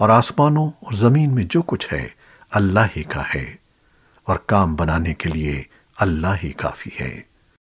اور آسمانوں اور زمین میں جو کچھ ہے، اللہ ہی کا ہے۔ اور کام بنانے کے لیے اللہ ہی کافی ہے۔